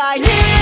I I you